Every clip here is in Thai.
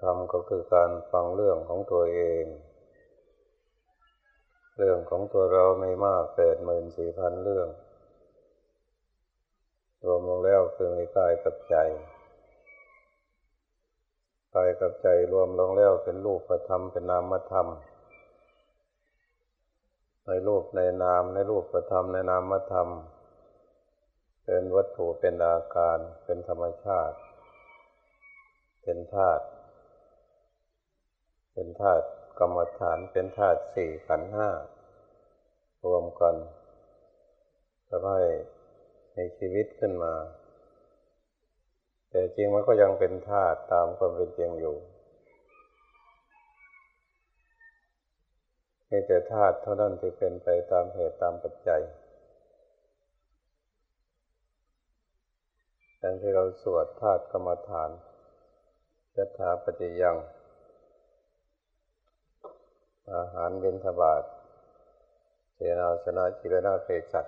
ธรรมก็คือการฟังเรื่องของตัวเอง เรื่องของตัวเราไม่มากแปดหมื่นสี่พันเรื่อง รวมลงแล้วคือมีกายกับใจกายกับใจรวมลงแล้วเป็นรูปธรรมเป็นนามธรรม ในรูปในนามในรูปธรรมในนามธรรม เป็นวัตถุเป็นอาการเป็นธรรมชาติ เป็นธาตุ เป็นธาตุกรรมฐานเป็นธาตุสี่ขันห้ารวมกันทำให้ในชีวิตขึ้นมา แต่จริงมันก็ยังเป็นธาตุตามความเป็นจริงอยู่มีแต่ธาตุเท่านั้นที่เป็นไปตามเหตุตามปัจจัยดังที่เราสวดธาตุกรรมฐานยัถาปฏิยัง อาหารเบญทบาทเจนาสนะจิรนาเพชัด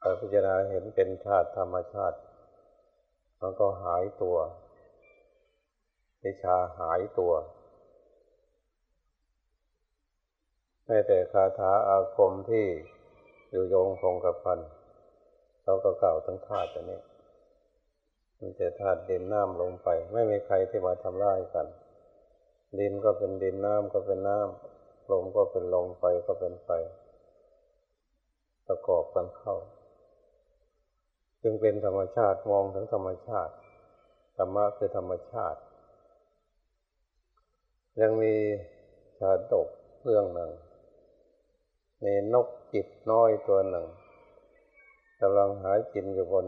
ถ้าพิจารณาเห็นเป็นธาตุธรรมชาติ มันก็หายตัววิชาหายตัวแม้แต่คาถาอาคมที่อยู่โยงคงกับพันเขาก็เก่าทั้งธาตุตัวนี้มันจะธาตุดินน้ำลงไป ไม่มีใครที่มาทำร้ายกัน ดินก็เป็นดินน้ำก็เป็นน้ำลมก็เป็นลมไฟก็เป็นไฟ ประกอบกันเข้า จึงเป็นธรรมชาติมองถึงธรรมชาติธรรมะคือธรรมชาติ ยังมีชาดกเรื่องหนึ่งมีนกจิบน้อยตัวหนึ่งกำลังหากินอยู่บน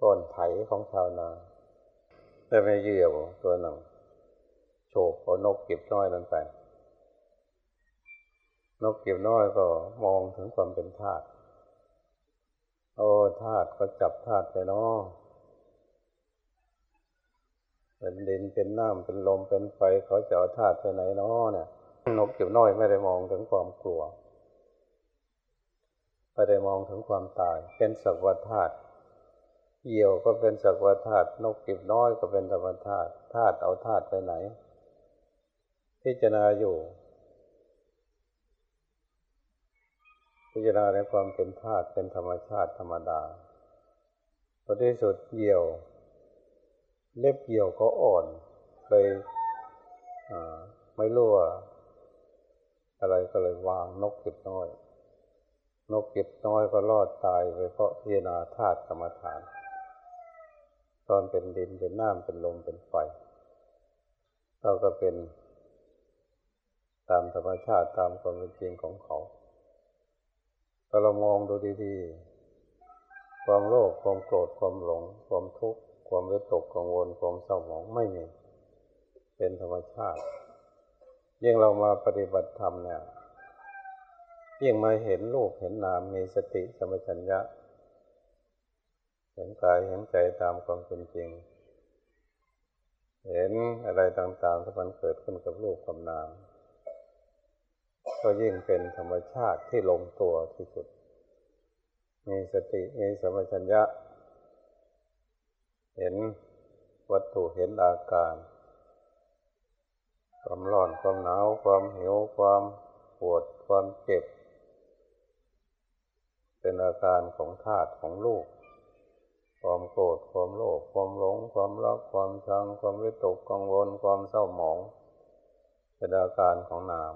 ก้อนไถของชาวนาแต่ไม่เยี่ยวตัวหนึ่ง โฉบเอานกเก็บน้อยนั้นไป นกเก็บน้อยก็มองถึงความเป็นธาตุโอ้ธาตุก็จับธาตุไปเนาะเป็นดินเป็นน้ำเป็นลมเป็นไฟเขาจะเอาธาตุไปไหนเนาะเนี่ย นกเก็บน้อยไม่ได้มองถึงความกลัวไม่ได้มองถึงความตาย เป็นสักวัฏธาตุเหี่ยวก็เป็นสักวัฏธาตุนกเก็บน้อยก็เป็นธรรมธาตุธาตุเอาธาตุไปไหน พิจารณาอยู่ พิจารณาในความเป็นธาตุเป็นธรรมชาติธรรมดาพอที่สุดเหี่ยว เล็บเหี่ยวก็อ่อนเลยไม่รู้ว่าอะไรก็เลยวางนกเก็บน้อย นกเก็บน้อยก็รอดตายไปเพราะพิจารณาธาตุกรรมฐาน ตอนเป็นดินเป็นน้ำเป็นลมเป็นไฟเราก็เป็น ตามธรรมชาติตามความเป็นจริงของเขาถ้าเรามองดูดีๆ ความโลภความโกรธความหลง ความทุกข์ความวิตกกังวลความเศร้าหมองไม่มี เป็นธรรมชาติยิ่งเรามาปฏิบัติธรรมเนี่ยยิ่งมาเห็นรูปเห็นนามมีสติสมัชัญญะ เห็นกายเห็นใจตามความเป็นจริง เห็นอะไรต่างๆที่มันเกิดขึ้นกับรูปกับนาม ก็ยิ่งเป็นธรรมชาติที่ลงตัวที่สุด มีสติมีสมัชัญญะ เห็นวัตถุเห็นอาการ ความร้อนความหนาวความหิวความปวดความเจ็บ เป็นอาการของธาตุของลูก ความโกรธความโลภความหลง ความรักความชัง ความวิตกกังวลความเศร้าหมอง เป็นอาการของนาม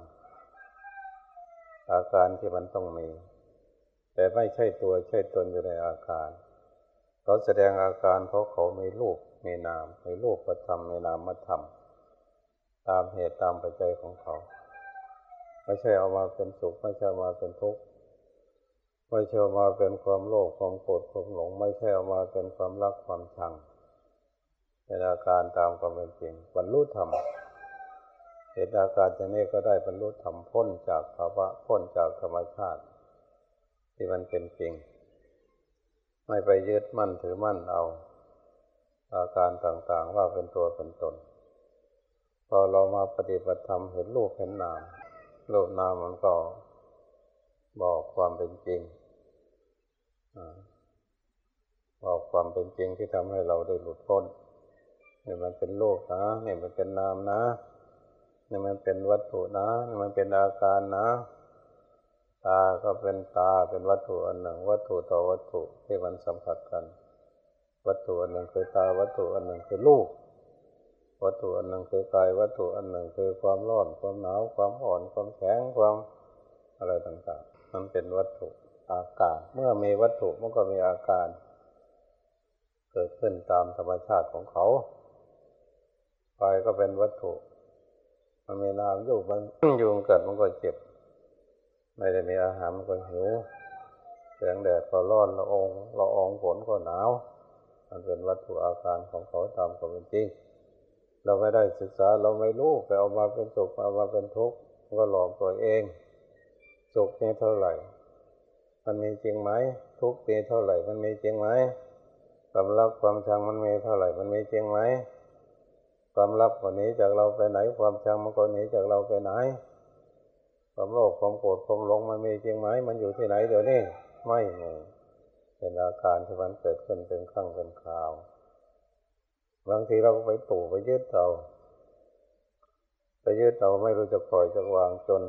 อาการที่มันต้องมี แต่ไม่ใช่ตัวใช่ตนอยู่ในอาการเขาแสดงอาการเพราะเขามีรูปมีนามมีรูปประธรรมมีนามธรรม ตามเหตุตามปัจจัยของเขา ไม่ใช่เอามาเป็นสุขไม่ใช่มาเป็นทุกข์ไม่ใช่มาเป็นความโลภความโกรธความหลง ไม่ใช่เอามาเป็นความรักความชังเป็นอาการตามความเป็นจริงบรรลุธรรม เห็นอาการอย่างนี้ก็ได้บรรลุธรรมพ้นจากภาวะพ้นจากธรรมชาติ ที่มันเป็นจริง ไม่ไปยึดมั่นถือมั่นเอา อาการต่างๆว่าเป็นตัวเป็นตน พอเรามาปฏิบัติธรรมเห็นรูปเห็นนามรูปนามมันก็บอกความเป็นจริงบอกความเป็นจริงที่ทำให้เราได้หลุดพ้นนี่มันเป็นโลกนะนี่มันเป็นนามนะ นี่มันเป็นวัตถุนะนี่มันเป็นอาการนะ ตาก็เป็นตาเป็นวัตถุอันหนึ่ง วัตถุต่อวัตถุที่มันสัมผัสกัน วัตถุอันหนึ่งคือตาวัตถุอันหนึ่งคือลูกวัตถุอันหนึ่งคือกายวัตถุอันหนึ่งคือความร้อนความหนาวความอ่อนความแข็งความอะไรต่างๆ มันเป็นวัตถุอาการ เมื่อมีวัตถุมันก็มีอาการ เกิดขึ้นตามธรรมชาติของเขากายก็เป็นวัตถุ มันมีน้ำอยู่มันยุงเกิดมันก็เจ็บ ไม่ได้มีอาหารมันก็หิวแสงแดดก็ร้อนละองละอองฝนก็หนาว มันเป็นวัตถุอาการของเขาตามความเป็นจริง เราไม่ได้ศึกษาเราไม่รู้ไปเอามาเป็นสุขเอามาเป็นทุกข์ก็หลอกตัวเองสุขนี่เท่าไหร่ มันมีจริงไหมทุกข์มีเท่าไหร่ มันมีจริงไหมความรักความชังมันมีเท่าไหร่ มันมีจริงไหม ความรักคนนี้จากเราไปไหน ความชังมันก็หนีจากเราไปไหน ความโลภความโกรธความหลงมันมีจริงไหมมันอยู่ที่ไหนเดี๋ยวนี้ไม่มีเป็นอาการที่มันเกิดขึ้นเป็นครั้งเป็นคราว บางทีเราก็ไปตู่ไปยึดเราไปยึดเราไม่รู้จะปล่อยจะวางจน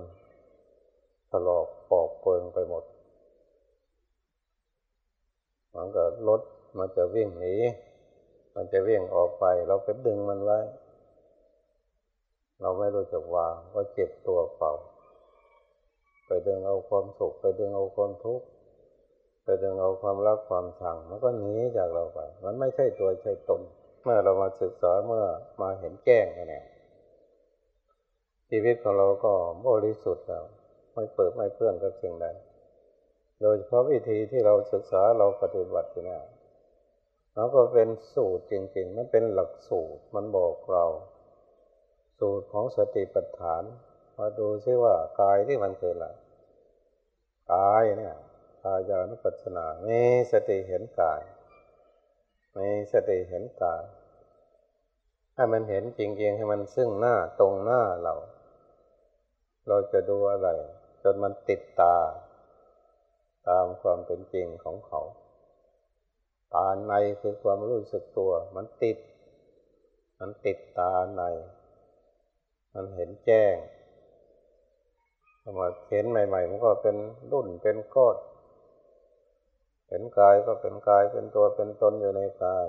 ถลอกปอกเปิงไปหมดมันก็รถมันจะวิ่งหนี มันจะเวิ่งออกไป เราไปดึงมันไว้ เราไม่รู้จักวางก็เจ็บตัวเปล่า ไปดึงเอาความสุข ไปดึงเอาความทุกข์ ไปดึงเอาความรักความชัง มันก็หนีจากเราไป มันไม่ใช่ตัวใช่ตน เมื่อเรามาศึกษาเมื่อมาเห็นแจ้งกันเนี่ยชีวิตของเราก็บริสุทธิ์แล้ว ไม่เปิดไม่เพื่อนกับสิ่งใดโดยเฉพาะวิธีที่เราศึกษาเราปฏิบัติเนี่ย มันก็เป็นสูตรจริง ๆ มันเป็นหลักสูตรมันบอกเรา สูตรของสติปัฏฐานมาดูซิว่ากายที่มันคืออะไรกายเนี่ยกายานุปัสสนามีสติเห็นกายมีสติเห็นกายให้มันเห็นจริงๆให้มันซึ่งหน้าตรงหน้าเรา เราจะดูอะไร จนมันติดตา ตามความเป็นจริงของเขา ตาในคือความรู้สึกตัว มันติด มันติดตาใน มันเห็นแจ้งพอมาเห็นใหม่ๆมันก็เป็นรุ่นเป็นก้อนเห็นกายก็เป็นกายเป็นตัวเป็นตนอยู่ในกาย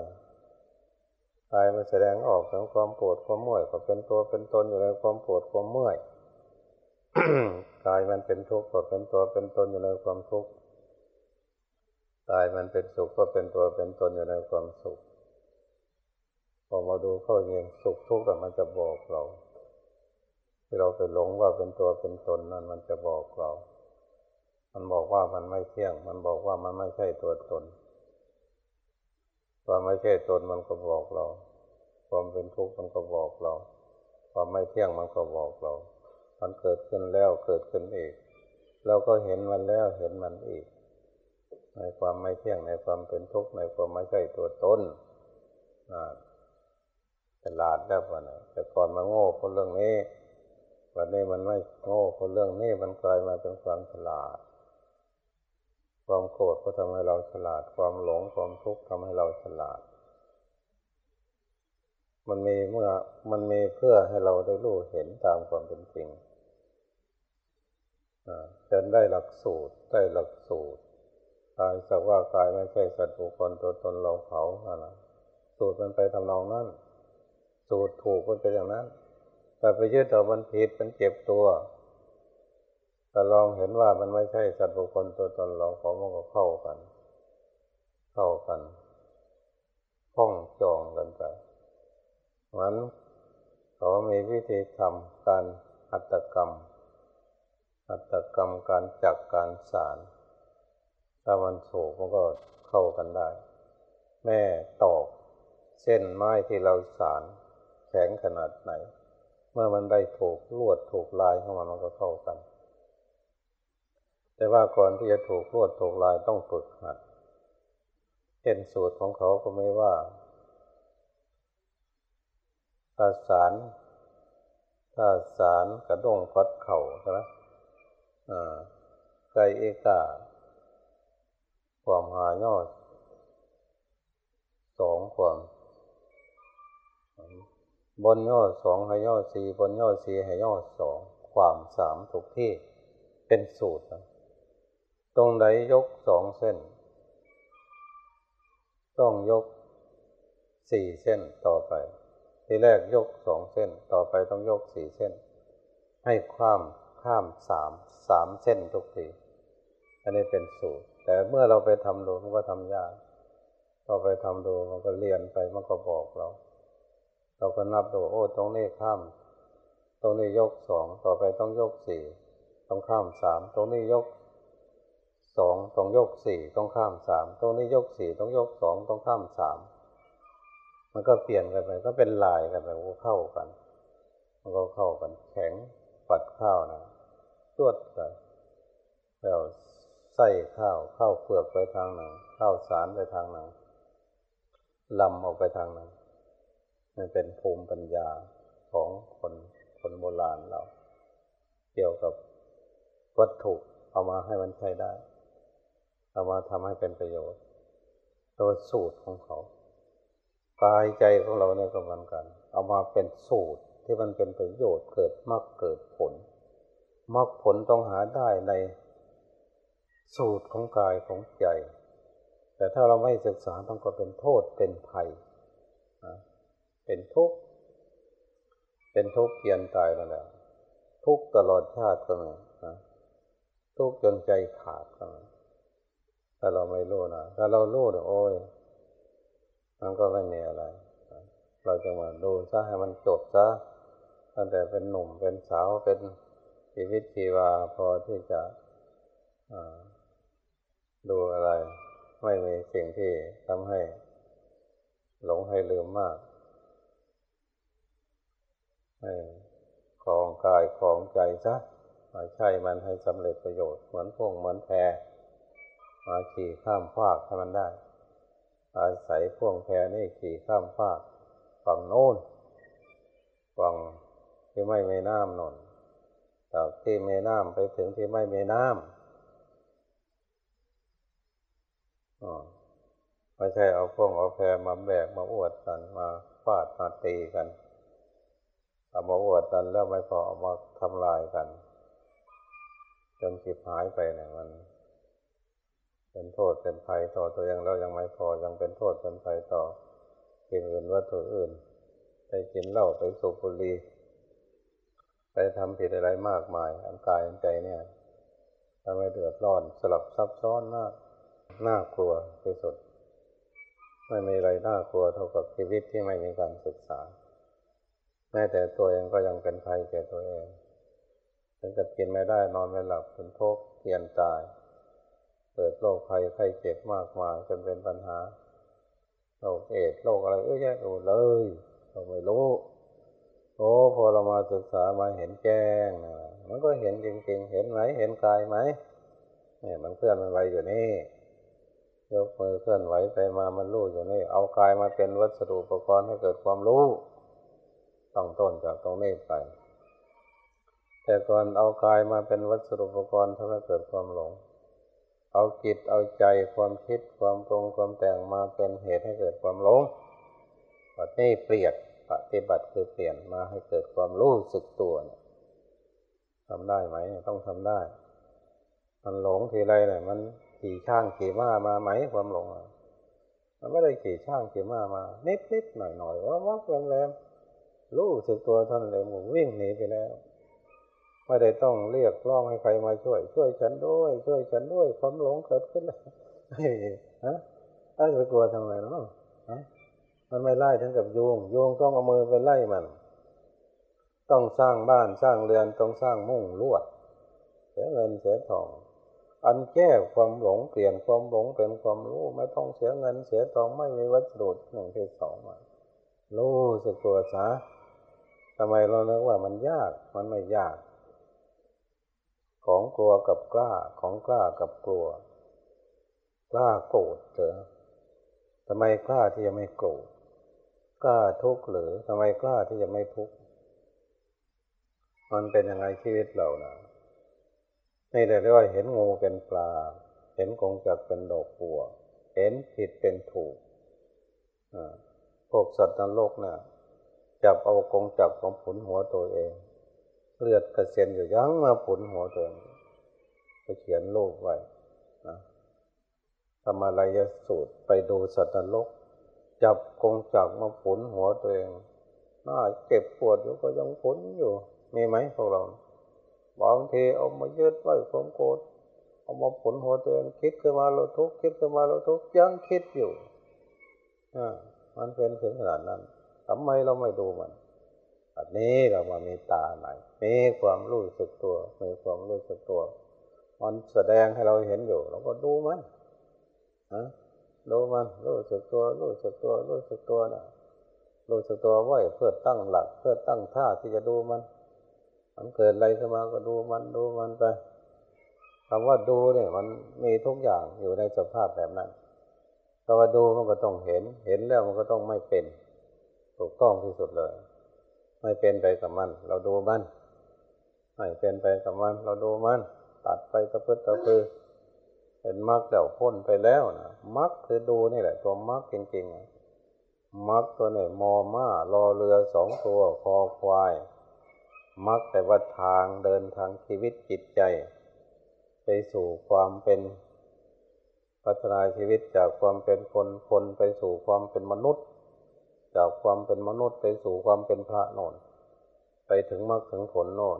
กายมันแสดงออกถึงความปวดความเมื่อยก็เป็นตัวเป็นตนอยู่ในความปวดความเมื่อยกายมันเป็นทุกข์ก็เป็นตัวเป็นตนอยู่ในความทุกข์ กายมันเป็นสุขก็เป็นตัวเป็นตนอยู่ในความสุข พอมาดูเข้าเองสุขทุกข์มันจะบอกเรา ที่เราไปหลงว่าเป็นตัวเป็นตนนั่นมันจะบอกเรา มันบอกว่ามันไม่เที่ยง มันบอกว่ามันไม่ใช่ตัวตนความไม่ใช่ตนมันก็บอกเรา ความเป็นทุกข์มันก็บอกเรา ความไม่เที่ยงมันก็บอกเรา มันเกิดขึ้นแล้วเกิดขึ้นอีก เราก็เห็นมันแล้วเห็นมันอีก ในความไม่เที่ยงในความเป็นทุกข์ในความไม่ใช่ตัวตนฉลาดแล้ววันนี้แต่ก่อนมาโง่คนเรื่องนี้วันนี้มันไม่โง่คนเรื่องนี้มันกลายมาเป็นความฉลาด ความโกรธก็ทำให้เราฉลาด ความหลงความทุกข์ทำให้เราฉลาด มันมีเมื่อมันมีเพื่อให้เราได้รู้เห็นตามความเป็นจริงจนได้หลักสูตรได้หลักสูตร กายสักว่ากายไม่ใช่สัตว์บุคคลตัวตนเราเขาอะไรสูตรมันไปทำนองนั้น สูตรถูกมันเป็นอย่างนั้น แต่ไปยึดเอามันผิดมันเจ็บตัวแต่ลองเห็นว่ามันไม่ใช่สัตว์บุคคลตัวตนเราเขามันก็เข้ากัน เข้ากันพ้องจองกันไปมือนเขามีวิธีทำการหัตกรรมหัตกรรมการจักการสาร ถ้ามันสูกมันก็เข้ากันได้ แม่ตอกเส้นไม้ที่เราสารแข็งขนาดไหน เมื่อมันได้ถูกลวดถูกลายเข้ามามันก็เข้ากัน แต่ว่าก่อนที่จะถูกลวดถูกลายต้องฝึกหัดเช่นสูตรของเขาก็ไม่ว่าถ้าสารถ้าสารกระด้งพัดเข่าใช่ไหมอ่าไกเอกา ความหายอดความ บนย่อสองห้ย่อสี่บนย่อสี่ห้ย่อสองความสามถูกที่เป็นสูตร ตรงไหนยกสองเส้น ต้องยกสี่เส้นต่อไป ทีแรกยกสองเส้นต่อไปต้องยกสี่เส้น ให้ข้ามข้ามสามสามเส้นทุกที อันนี้เป็นสูตร แต่เมื่อเราไปทำดูมันก็ทำยากพอไปทำดูมันก็เรียนไปมันก็บอกเรา เราก็นับดูโอ้ตรงนี้ข้าม ตรงนี้ยกสองต่อไปต้องยกสี่ต้องข้ามสามตรงนี้ยกสองต้องยกสี่ต้องข้ามสามตรงนี้ยกสี่ต้องยกสองต้องข้ามสามมันก็เปลี่ยนกันไปก็เป็นลายกันไปมันก็เข้ากัน มันก็เข้ากัน แข็งปัดข้าวนะตวดกันแล้ว ใส่ข้าวข้าวเปลือกไปทางหนึ่งข้าวสารไปทางหนึ่งลำออกไปทางหนึ่งมันเป็นภูมิปัญญาของคนคนโบราณเรา เกี่ยวกับวัตถุเอามาให้มันใช้ได้ เอามาทำให้เป็นประโยชน์โดยสูตรของเขากายใจของเราเนี่ยก็เหมือนกัน เอามาเป็นสูตรที่มันเป็นประโยชน์เกิดมรรคเกิดผลมรรคผลต้องหาได้ใน สูตรของกายของใจ แต่ถ้าเราไม่ศึกษาต้องก็เป็นโทษเป็นภัย เป็นทุกข์ เป็นทุกข์เกียนตายนั่นแหละทุกตลอดชาติก็มีทุกจนใจขาดก็มีถ้าเราไม่รู้นะถ้าเรารู้เนี่ยโอ้ยมันก็ไม่มีอะไร เราจะมาดูซะให้มันจบซะตั้งแต่เป็นหนุ่มเป็นสาวเป็นชีวิตชีวาพอที่จะ ดูอะไร ไม่มีสิ่งที่ทำให้ หลงให้ลืมมากให้ของกายของใจซะมาใช้มันให้สำเร็จประโยชน์เหมือนพวงเหมือนแพมาขี่ข้ามฟากให้มันได้ อาศัยพวงแพนี่ขี่ข้ามฟากฝั่งโน้นฝั่งที่ไม่มีน้ำนนจากที่มีน้ำไปถึงที่ไม่มีน้ำ ไม่ใช่เอาพวงเอาแพรมาแบกมาอวดกันมาฟาดมาตีกัน เอามาอวดกันแล้วไม่พอเอามาทำลายกัน จนจิบหายไปเนี่ยมัน เป็นโทษเป็นภัยต่อตัวเองแล้วยังไม่พอยังเป็นโทษเป็นภัยต่อสิ่งอื่นวัตถุอื่น ไปกินเหล้าไปสูบบุหรี่ไปทำผิดอะไรมากมายอันกายอันใจเนี่ยทำให้เดือดร้อนสลับซับซ้อนมาก น่ากลัวที่สุด ไม่มีอะไรน่ากลัวเท่ากับชีวิตที่ไม่มีการศึกษา แม้แต่ตัวเองก็ยังเป็นภัยแก่ตัวเองถึงกับกินไม่ได้นอนไม่หลับเป็นทุกข์เพียนตายเกิดโรคภัยไข้เจ็บมากมายจนเป็นปัญหาโรคเอดโรคอะไรเอ้ยแยะเลย เราไม่รู้โอ้พอเรามาศึกษามาเห็นแจ้งนะมันก็เห็นจริงๆ เห็นไหมเห็นกายไหมเนี่ยมันเคลื่อนมันไหวอยู่นี่ ยกมือเคลื่อนไหวไปมามันรู้อยู่นี่ เอากายมาเป็นวัสดุอุปกรณ์ให้เกิดความรู้ต้องต้นจากตรงนี้ไป แต่ก่อนเอากายมาเป็นวัสดุอุปกรณ์ทำให้เกิดความหลง เอาจิตเอาใจความคิดความตรงความแต่งมาเป็นเหตุให้เกิดความหลงปัจนี้เปลี่ยนปฏิบัติคือเปลี่ยนมาให้เกิดความรู้สึกตัวเนี่ยทำได้ไหมต้องทำได้ มันหลงทีไรเนี่ยมัน ขี่ช่างขี่ม้ามาไหมความหลงมันไม่ได้ขี่ช่างขี่ม้ามา นิดนิดหน่อยหน่อยว่าวักแรงแรงรู้สึกตัวท่านเลยหมุนวิ่งหนีไปแล้วไม่ได้ต้องเรียกร้องให้ใครมาช่วย ช่วยฉันด้วย ช่วยฉันด้วย ความหลงเกิดขึ้นแล้วฮะถ้าจะกลัวทำไมเนาะมันไม่ไล่ทั้งกับโยุงยุงต้องเอามือไปไล่มัน ต้องสร้างบ้านสร้างเรือนต้องสร้างมุ้งลวดเสียเงินเสียทอง อันแก้ความหลงเปลี่ยนความหลงเป็นความรู้ไม่ต้องเสียเงินเสียทองไม่มีวัสดุหนึ่งที่สองมารู้สึกตัวซะทำไมเราเนึกว่ามันยากมันไม่ยาก ของกลัวกับกล้าของกล้ากับกลัว กล้าโกรธเถอะทำไมกล้าที่จะไม่โกรธกล้าทุกข์หรือทำไมกล้าที่จะไม่ทุกข์มันเป็นยังไงชีวิตเรานะ นี่เรียกว่าเห็นงูเป็นปลา เห็นกงจักเป็นดอกบัว เห็นผิดเป็นถูกพวกสัตว์นรกเนี่ยจับเอากงจับของผุนหัวตัวเอง เลือดกระเซ็นอยู่ยั้งมาผุนหัวตัวเองไปเขียนโลกไว้นะทำอะไรยสูตรไปดูสัตว์นรกจับกงจับมาผุนหัวตัวเองน่าเจ็บปวดอยู่ก็ยังผุนอยู่ มีไหมพวกเรา บางทีเอามายึดไว้ความโกรธเอามาผลหัวตัวเองคิดขึ้นมาเราทุกข์คิดขึ้นมาเราทุกข์ยังคิดอยู่อ่ามันเป็นถึงขนาดนั้นทำไมเราไม่ดูมันอันนี้เรามามีตาไหนมีความรู้สึกตัวมีความรู้สึกตัว มันแสดงให้เราเห็นอยู่ เราก็ดูมันนะดูมันรู้สึกตัวรู้สึกตัวรู้สึกตัวนะรู้สึกตัวไว้เพื่อตั้งหลัก เพื่อตั้งท่าที่จะดูมัน มันเกิดอะไรขึ้นมาก็ดูมันดูมันไปคำว่าดูเนี่ย มันมีทุกอย่างอยู่ในสภาพแบบนั้นคำว่าดูมันก็ต้องเห็น เห็นแล้วมันก็ต้องไม่เป็น ถูกต้องที่สุดเลย ไม่เป็นไปกับมัน เราดูมันไม่เป็นไปกับมัน เราดูมัน ตัดไปตะพื้นตะพือเป็นมรรคเดี๋ยวพ้นไปแล้วนะมรรคคือดูนี่แหละ ตัวมรรคจริงๆมรรคตัวไหนมอม้ารอเรือสองตัวคอควาย มรรคแต่ว่าทางเดินทางชีวิตจิตใจ ไปสู่ความเป็นพัฒนาชีวิตจากความเป็นคนคนไปสู่ความเป็นมนุษย์ จากความเป็นมนุษย์ไปสู่ความเป็นพระโนนไปถึงมรรคถึงผลโนน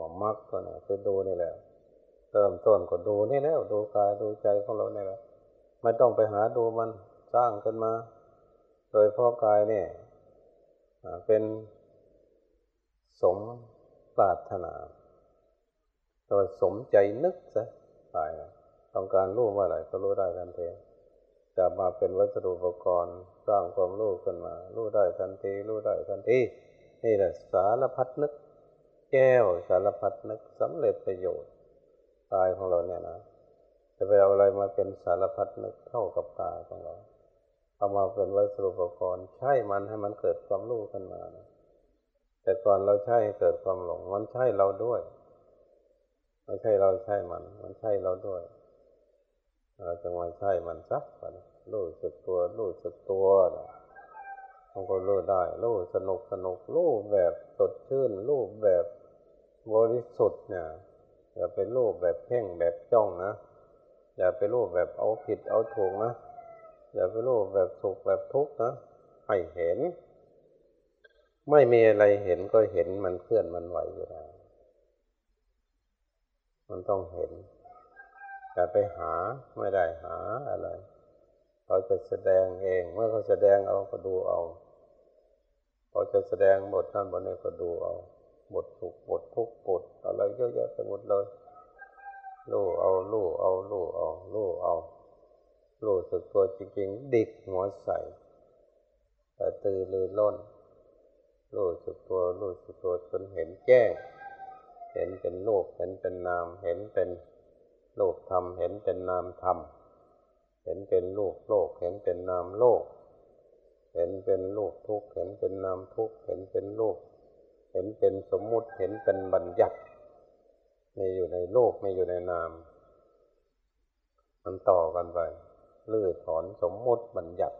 ว่ามรรคก็เนี่ยคือดูนี่แหละเริ่มต้นก็ดูนี่แล้วดูกายดูใจของเราเนี่ยแหละไม่ต้องไปหาดูมันสร้างขึ้นมา โดยพ่อกายเนี่ยเป็น สมปรารถนาโดยสมใจนึกซะตายต้องการรู้ว่าอะไรก็รู้ได้ทันทีจะมาเป็นวัสดุอุปกรณ์สร้างความรู้ขึ้นมา รู้ได้ทันทีรู้ได้ทันทีนี่แหละสารพัดนึก แก้วสารพัดนึกสำเร็จประโยชน์ตายของเราเนี่ยนะจะไปเอาอะไรมาเป็นสารพัดนึกเท่ากับตายของเราเอามาเป็นวัสดุอุปกรณ์ใช้มันให้มันเกิดความรู้ขึ้นมานะ แต่ก่อนเราใช้ให้เกิดความหลง มันใช่เราด้วย ไม่ใช่เราใช่มัน มันใช่เราด้วย เราจะมาใช่มันสักวันรู้สึกตัวรู้สึกตัวนะมันก็รู้ได้รู้สนุกสนุกรู้แบบสดชื่นรู้แบบบริสุทธิ์เนี่ยอย่าไปรู้แบบเพ่งแบบจ้องนะอย่าไปรู้แบบเอาผิดเอาถูกนะอย่าไปรู้แบบสุขแบบทุกข์นะให้เห็น ไม่มีอะไรเห็นก็เห็นมันเคลื่อนมันไหวอยู่แล้วมันต้องเห็นอย่ไปหาไม่ได้หาอะไรเขาจะแสดงเอง เมื่อเขาแสดงเอาก็ดูเอาเขาจะแสดงบทนั้นบทนี้ก็ดูเอาบทสุขบททุกข์บทอะไรเยอะแยะไปหมดเลยลู่เอาลู่เอาลู่เอาลู่เอาลู่สึกตัวจริงๆดิกหัวใส่แต่ตื่นลือล้น ลู่สึกตัวลู่สึกตัวจนเห็นแจ้ง เห็นเป็นโลกเห็นเป็นนาม เห็นเป็นโลกธรรม เห็นเป็นนามธรรม เห็นเป็นโลกโลก เห็นเป็นนามโลก เห็นเป็นโลกทุกข์เห็นเป็นนามทุกข์เห็นเป็นโลก เห็นเป็นสมมุติ เห็นเป็นบัญญัติมีอยู่ในโลกไมีอยู่ในนาม มันต่อกันไปลื้อถอนสมมุติบัญญัติ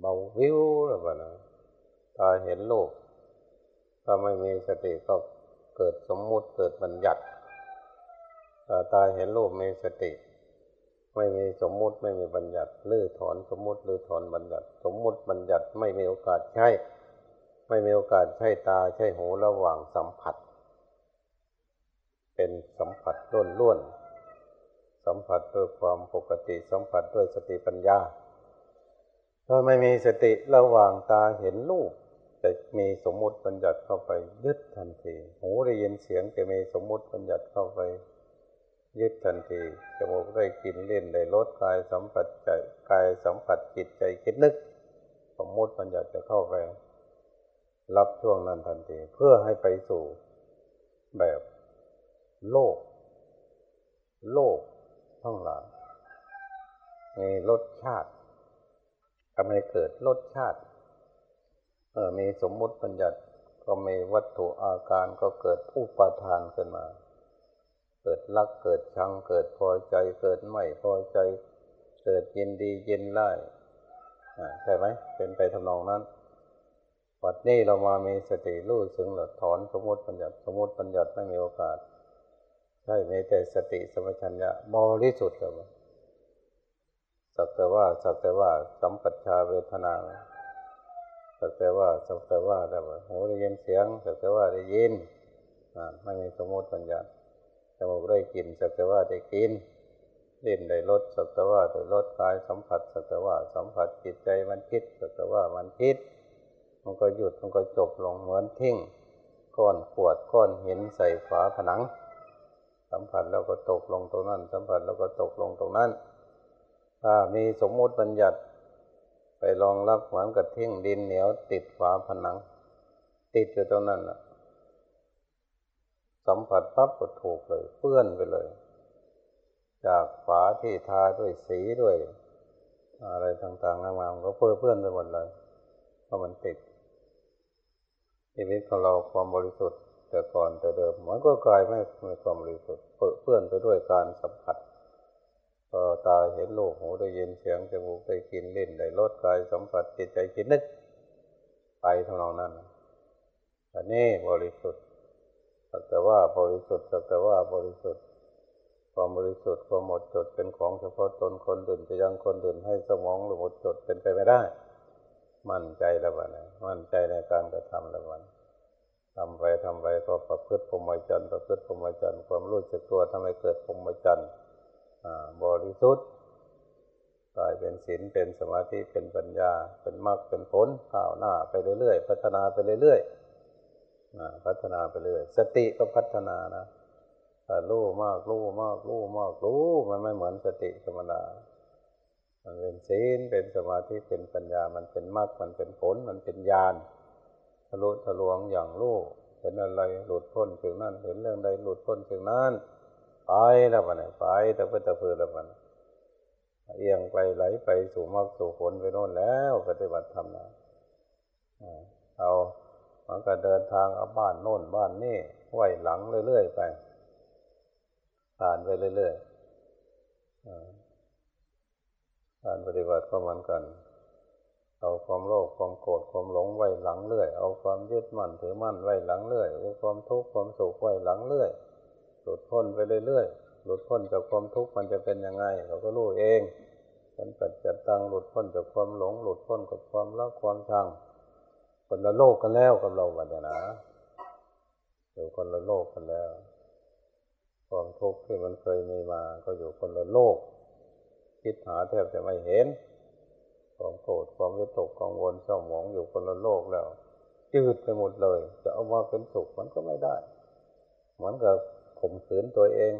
เบาวิวหรือเปล่านะ ตาเห็นโลก ถ้าไม่มีสติก็เกิดสมมุติเกิดบัญญัติตาเห็นรูปมีสติ ไม่มีสมมุติไม่มีบัญญัติลื้อถอนสมมุติลื้อถอนบัญญัติ สมมุติบัญญัติไม่มีโอกาสใช้ไม่มีโอกาสใช้ตาใช้หูระหว่างสัมผัส เป็นสัมผัสล้วนล้วนสัมผัสด้วยความปกติสัมผัสด้วยสติปัญญาถ้าไม่มีสติระหว่างตาเห็นรูป จะมีสมมุติบัญญัติเข้าไป ยึดทันทีหูได้ยินเสียงจะมีสมมุติบัญญัติเข้าไป ยึดทันทีจมูกได้กลิ่นเล่นได้รสกายสัมผัสใจกายสัมผัสจิตใจคิดนึก สมมุติบัญญัติจะเข้าไป รับช่วงนั้นทันที เพื่อให้ไปสู่แบบโลก โลกทั้งหลายมีรสชาติทำให้เกิดรสชาติ เมื่อมีสมมุติปัญญัติก็มีวัตถุอาการก็เกิดอุปาทานขึ้นมา เกิดรักเกิดชังเกิดพอใจเกิดไม่พอใจ เกิดยินดียินไล่ใช่ไหมเป็นไปทำนองนั้นวัดนี้เรามามีสติรู้สึงหลดถอนสมมติปัญญัติสมมติปัญญัติไม่มีโอกาส ใช่มีแต่สติสมัชัญญะบริสุทธิ์เลยสักแต่ว่าสักแต่ว่าสัมปัชาเวทนา สักแต่ว่าสักแต่ว่าแต่ว่าหูได้ยินเสียงสักแต่ว่าได้ยินไม่มีสมมติปัญญาจมูกได้กลิ่นสักแต่ว่าได้กินลิ้นได้รสสักแต่ว่าได้รสกายสัมผัสสักแต่ว่าสัมผัสจิตใจมันคิดสักแต่ว่ามันคิด มันก็หยุดมันก็จบลงเหมือนทิ้งก้อนขวดก้อนหินใส่ฝาผนัง สัมผัสแล้วก็ตกลงตรงนั้น สัมผัสแล้วก็ตกลงตรงนั้น ถ้ามีสมมุติบัญญัติ ลองรับเหมือนกับทิ้งดินเหนียว ติดฝาผนัง ติดอยู่ตรงนั้นแหละสัมผัสปั๊บก็ถูกเลย เปื้อนไปเลย จากฝาที่ทาด้วยสีด้วย อะไรต่างๆงามๆก็เปื้อนเพื่อนไปหมดเลยเพราะมันติดชีวิตของเราความบริสุทธิ์แต่ก่อนแต่เดิมมันก็กลายไม่มีความบริสุทธิ์เปื้อนไปด้วยการสัมผัส ตาเห็นโลกหูได้ยินเสียงจมูกได้กินลิ้นได้รสกายสัมผัสจิตใจคิดนึกไปเท่านั้นอันนี้บริสุทธิ์สักแต่ว่าบริสุทธิ์สักแต่ว่าบริสุทธิ์ ความบริสุทธิ์ความหมดจดเป็นของเฉพาะตนคนอื่นจะยังคนอื่นให้สมองหรือหมดจดเป็นไปไม่ได้ มั่นใจแล้ววันนมั่นใจในการกระทำแล้ววันทำไปทำไปก็ประพฤติพรหมจรรย์ประพฤติพรหมจรรย์ความรู้สึกตัวทำให้เกิดพรหมจรรย์ บริสุทธิ์กลายเป็นศีลเป็นสมาธิเป็นปัญญา เป็นมรรคเป็นผลข้าวหน้าไปเรื่อยๆ พัฒนาไปเรื่อยๆพัฒนาไปเรื่อยสติก็พัฒนานะแต่รู้มากรู้มากรู้มากรู้มันไม่เหมือนสติธรรมดามันเป็นศีลเป็นสมาธิเป็นปัญญา มันเป็นมรรคมันเป็นผลมันเป็นญาณทะลุทะลวงอย่างรู้เห็นอะไรหลุดพ้นถึงนั้นเห็นเรื่องใดหลุดพ้นถึงนั้น ไปแล้วมันไปแต่เพื่อแต่เพื่อแล้วมันเอียงไปไหลไปสู่มรรคสู่ผลไปโน่นแล้วปฏิบัติธรรมนะเอามันก็เดินทางเอาบ้านโน่นบ้านนี่ไหวหลังเรื่อยๆไป ผ่านไปเรื่อยๆการปฏิบัติก็เหมือนกัน เอาความโลภความโกรธความหลงไว้หลังเรื่อย เอาความยึดมั่นถือมั่นไว้หลังเรื่อยเอาความทุกข์ความสุขไว้หลังเรื่อย หลุดพ้นไปเรื่อยๆ หลุดพ้นจากความทุกข์มันจะเป็นยังไง เราก็รู้เองเป็นปัจจัตตังหลุดพ้นจากความหลง หลุดพ้นกับความรักความชังคนละโลกกันแล้วกับเราวันนี้นะอยู่คนละโลกกันแล้ว ความทุกข์ที่มันเคยมีมา ก็อยู่คนละโลก คิดหาแทบจะไม่เห็น ความโกรธความวิตกกังวลเศร้าหมองอยู่คนละโลกแล้วจืดไปหมดเลย จะเอามาเป็นสุขมันก็ไม่ได้ เหมือนกับ ข่มขืนตัวเอง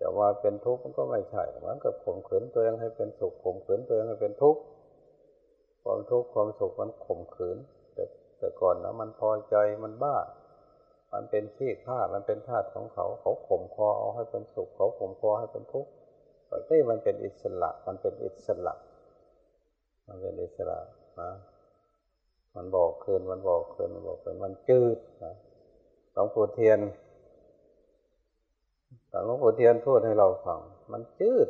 จะมาเป็นทุกข์มันก็ไม่ใช่เหมือนกับข่มขืนตัวเองให้เป็นสุขข่มขืนตัวเองให้เป็นทุกข์ความทุกข์ความสุขมันข่มขืนแต่ก่อนนะมันพอใจมันบ้า มันเป็นขี้ข้ามันเป็นธาตุของเขา เขาข่มคอเอาให้เป็นสุข เขาข่มคอให้เป็นทุกข์แต่ที่มันเป็นอิสระ มันเป็นอิสระ มันเป็นอิสระนะมันบอกคืนมันบอกคืนมันบอกคืนมันจืดนะหลวงปู่เทียน หลวงปู่เทียนพูดให้เราฟัง มันจืด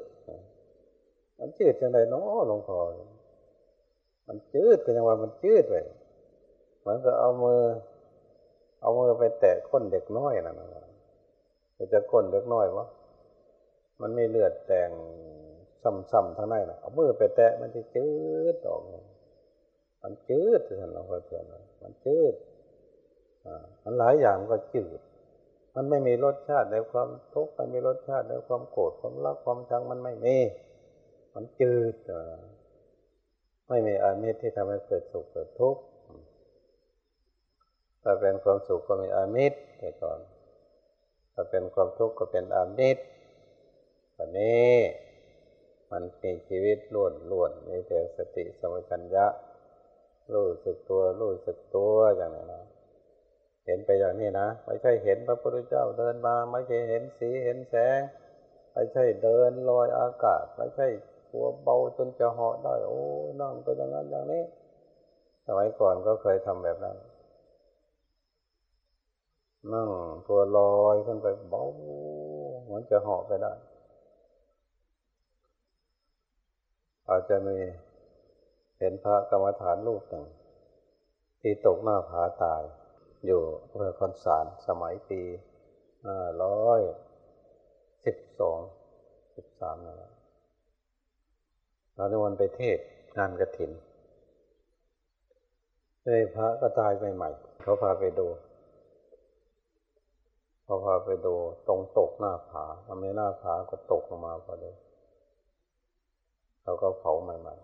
มันจืดจังไรเนาะหลวงพ่อมันจืดก็ยังว่ามันจืดไปเหมือนกับเอามือ เอามือไปแตะก้นเด็กน้อยนะมันจะก้นเด็กน้อยวะมันไม่เลือดแต่งซ้ำๆทั้งในนะเอามือไปแตะมันจะจืดออกมันจืดท่านเราเคยเทียนมันจืดอ่ามันหลายอย่างก็จืด มันไม่มีรสชาติในความทุกข์มันมีรสชาติในความโกรธความรักความชังมันไม่มีมันจืดไม่มีอามิตรที่ทำให้เกิดสุขเกิดทุกข์ถ้าเป็นความสุขก็มีอามิตรแต่ก่อนถ้าเป็นความทุกข์ก็เป็นอามิตรวันนี้มันมีชีวิตล้วนล้วนมีแต่สติสมัชัญญะรู้สึกตัวรู้สึกตัวอย่างนี้นะ เห็นไปอย่างนี้นะ ไม่ใช่เห็นพระพุทธเจ้าเดินมา ไม่ใช่เห็นสีเห็นแสง ไม่ใช่เดินลอยอากาศ ไม่ใช่ตัวเบาจนจะเหาะได้ โอ้นั่งไปอย่างนั้นอย่างนี้สมัยก่อนก็เคยทำแบบนั้นนั่งตัวลอยขึ้นไปเบาเหมือนจะเหาะไปได้ อาจจะมีเห็นพระกรรมฐานรูปหนึ่งที่ตกหน้าผาตาย อยู่เมื่อคอนสารสมัยปีห้าร้อยสิบสองสิบสามนะเราในวันไปเทศงานกระถินเฮ้พระก็ตายใหม่ๆเขาพาไปดูเขาพาไปดูตรงตกหน้าผาทำไมหน้าผาก็ตกลงมาพอดีเขาก็เผาใหม่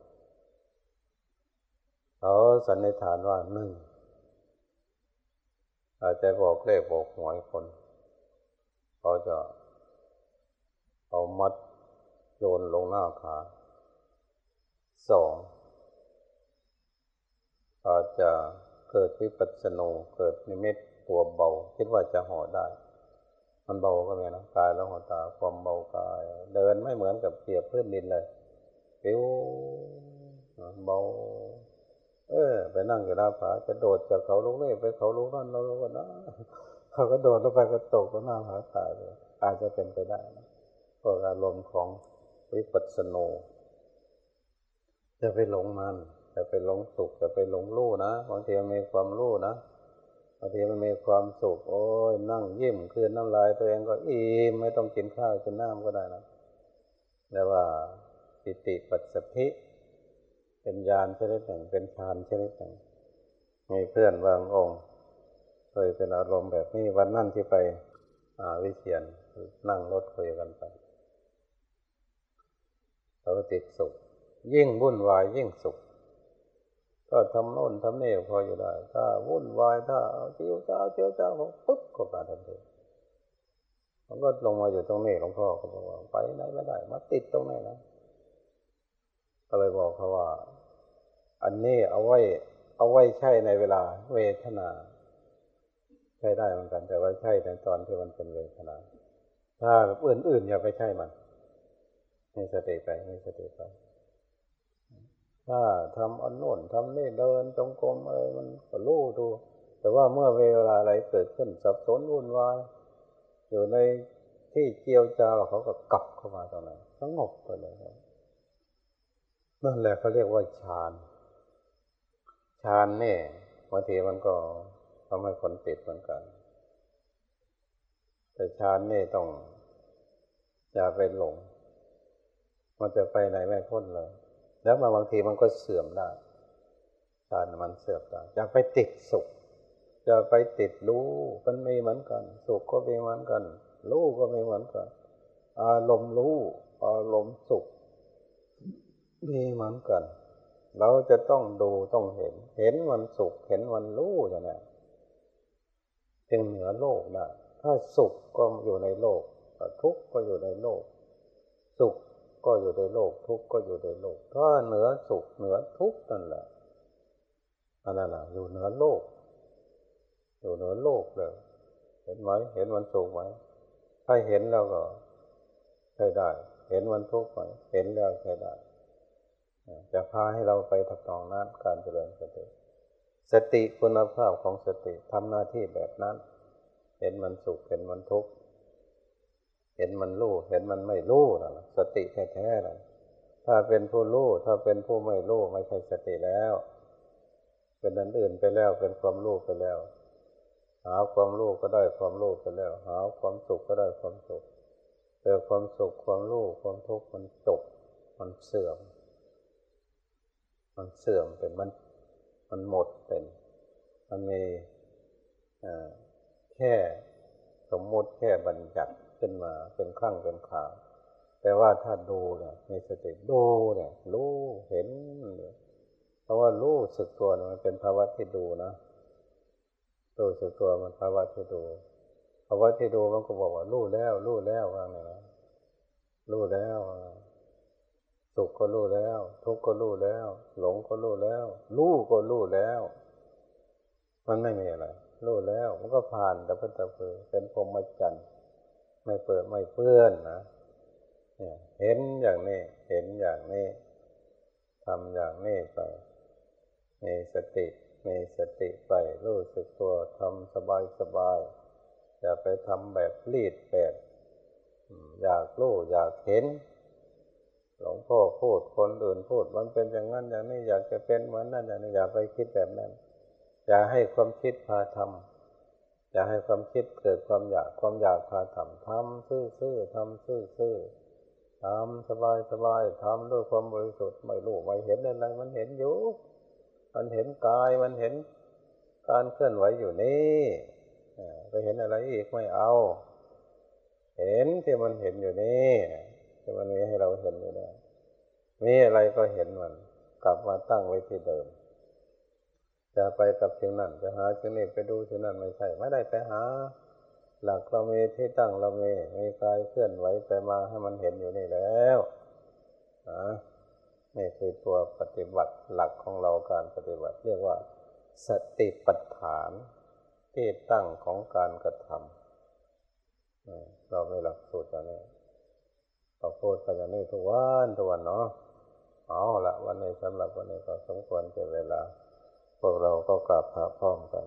ๆเขาสันนิษฐานว่าหนึ่ง อาจจะบอกเลขบอกหวยคน เขาจะเอามัดโยนลงหน้าผาสองอาจจะเกิดวิปัสสนูเกิดนิมิตตัวเบา คิดว่าจะห่อได้ มันเบาก็ไงนะกายแล้วหัวตาความเบากาย เดินไม่เหมือนกับเปียบพื้นดินเลยปิ้วเบา เออ ไปนั่งอยู่หน้าผาจะโดดจากเขาลูกเล่ไปเขาลูกนั่นเราลูกนะเขาก็โดดลงไปก็ตกลงหน้าผาตายเลยอาจจะเป็นไปได้เพราะอารมณ์ของวิปัสสนูจะไปหลงมันจะไปหลงสุขจะไปหลงรู้นะบางทีมันมีความรู้นะบางทีมันมีความสุขโอ้ยนั่งยิ้มคืนน้ำลายตัวเองก็อิ่มไม่ต้องกินข้าวกินน้ำก็ได้นะแต่ว่าปิติปัสสธิ เป็นญาณชนิดหนึ่ง เป็นฌานชนิดหนึ่ง มีเพื่อนบางองค์เคยเป็นอารมณ์แบบนี้วันนั่นที่ไปอาวิเชียนนั่งรถคุยกันไปเขาติดสุข ยิ่งวุ่นวายยิ่งสุข ก็ทำโน่นทำนี่พออยู่ได้ ถ้าวุ่นวายถ้าเจียวเจ้าเจียวจ้าเขาปุ๊บก็มาทันทีมันก็ลงมาอยู่ตรงนี้หลวงพ่อก็บอกว่าไปไหนไม่ได้ มาติดตรงไหนนะก็เลยบอกเขาว่า อันนี้เอาไว้ เอาไว้ใช่ในเวลาเวทนา ใช่ได้เหมือนกัน แต่ว่าใช่ในตอนที่มันเป็นเวทนา ถ้าอื่นๆอย่าไปใช่มันมีสติไปมีสติไป ถ้าทำอันโน่นทำนี่เดินจงกรมอะไรมันก็รู้ดู แต่ว่าเมื่อเวลาอะไรเกิดขึ้นสับสนวุ่นวายอยู่ในที่เกี่ยวจาวเขาก็กลับเข้ามาตรงนั้นสงบไปเลยครับนั่นแหละเขาเรียกว่าฌาน ฌานนี่บางทีมันก็ทำให้คนติดเหมือนกัน แต่ฌานนี่ต้องอย่าไปหลง มันจะไปไหนไม่พ้นเลย แล้วมาบางทีมันก็เสื่อมได้ฌานมันเสื่อมได้อย่าไปติดสุขอย่าไปติดรู้มันไม่เหมือนกัน สุขก็ไม่เหมือนกัน รู้ก็ไม่เหมือนกัน อารมณ์รู้ อารมณ์สุขมีเหมือนกัน เราจะต้องดูต้องเห็น เห็นวันสุข เห็นวันรู้อย่างนี้จึงเหนือโลกได้ถ้าสุขก็อยู่ในโลกทุกข์ก็อยู่ในโลก สุขก็อยู่ในโลก ทุกข์ก็อยู่ในโลกถ้าเหนือสุขเหนือทุกข์นั่นแหละอันนั้นแหละอยู่เหนือโลก อยู่เหนือโลกเลยเห็นไหมเห็นวันสุขไหมถ้าเห็นแล้วก็ใช่ได้ เห็นวันทุกข์ไหมเห็นแล้วใช่ได้ จะพาให้เราไปทับตองนั้นการเจริญสติ สติคุณภาพของสติทำหน้าที่แบบนั้น เห็นมันสุขเห็นมันทุกข์เห็นมันรู้เห็นมันไม่รู้นะสติแท้ๆนะถ้าเป็นผู้รู้ถ้าเป็นผู้ไม่รู้ไม่ใช่สติแล้ว เป็นอันอื่นไปแล้วเป็นความรู้ไปแล้ว หาความรู้ก็ได้ความรู้ไปแล้ว หาความสุขก็ได้ความสุขแต่ความสุขความรู้ความทุกข์มันจบมันเสื่อม มันเสื่อมเป็นมันมันหมดเป็น มันมีแค่สมมติแค่บัญญัติขึ้นมาเป็นข้งเป็นขาวแต่ว่าถ้าดูเนี่ยมีสติดูเนี่ยรู้เห็นเพราะว่ารู้สึกตัวมันเป็นภาวะที่ดูนะรู้สึกตัวมันภาวะที่ดูภาวะที่ดูมันก็บอกว่ารู้แล้วรู้แล้วว่าไงนะรู้แล้ว สุขก็รู้แล้ว ทุกข์ก็รู้แล้ว หลงก็รู้แล้ว รู้ก็รู้แล้ว มันไม่มีอะไรรู้แล้ว มันก็ผ่านแต่เพื่อแต่เพือเป็นพรหมจรรย์ไม่เปิดไม่เปื้อนนะเนี่ยเห็นอย่างนี้ เห็นอย่างนี้ทำอย่างนี้ไป มีสติ มีสติไป รู้สึกตัวทำสบายสบายอย่าไปทำแบบรีดแบบอยากรู้อยากเห็น หลวงพ่อพูดคนอื่นพูด มันเป็นอย่างนั้นอย่างนี้อยากจะเป็นเหมือนนั้นอย่างนี้อย่าไปคิดแบบนั้น อย่าให้ความคิดพาทำอย่าให้ความคิดเกิดความอยากความอยากพาทำทำซื่อๆทำซื่อๆทำสบายๆทำด้วยความบริสุทธิ์ไม่รู้ไม่เห็นอะไรมันเห็นอยู่มันเห็นกายมันเห็นการเคลื่อนไหวอยู่นี่ไปเห็นอะไรอีกไม่เอา เห็นที่มันเห็นอยู่นี่ ที่มันมีให้เราเห็นอยู่นี่มีอะไรก็เห็นมัน กลับมาตั้งไว้ที่เดิม จะไปกับสิ่งนั้นไปหาสิ่งนี้ไปดูสิ่งนั้นไม่ใช่ไม่ได้ไปหา หลักเรามีที่ตั้งเรามีมีกายเคลื่อนไหวไปมาให้มันเห็นอยู่นี่แล้วนะนี่คือตัวปฏิบัติหลักของเราการปฏิบัติ เรียกว่า สติปัฏฐานที่ตั้งของการกระทำเราไม่หลักสูตรอย่างนี้ เราพูดกันอย่างนี้ทุกวันทุกวันเนาะเอาละวันนี้สำหรับวันนี้ก็สมควรเก็บเวลา พวกเราก็กราบพระพร้อมกัน